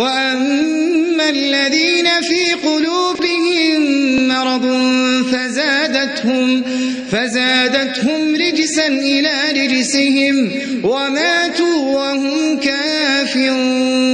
وأما الذين في قلوبهم مرض فزادتهم فزادتهم رجسا إلى رجسهم وماتوا وهم كافرون.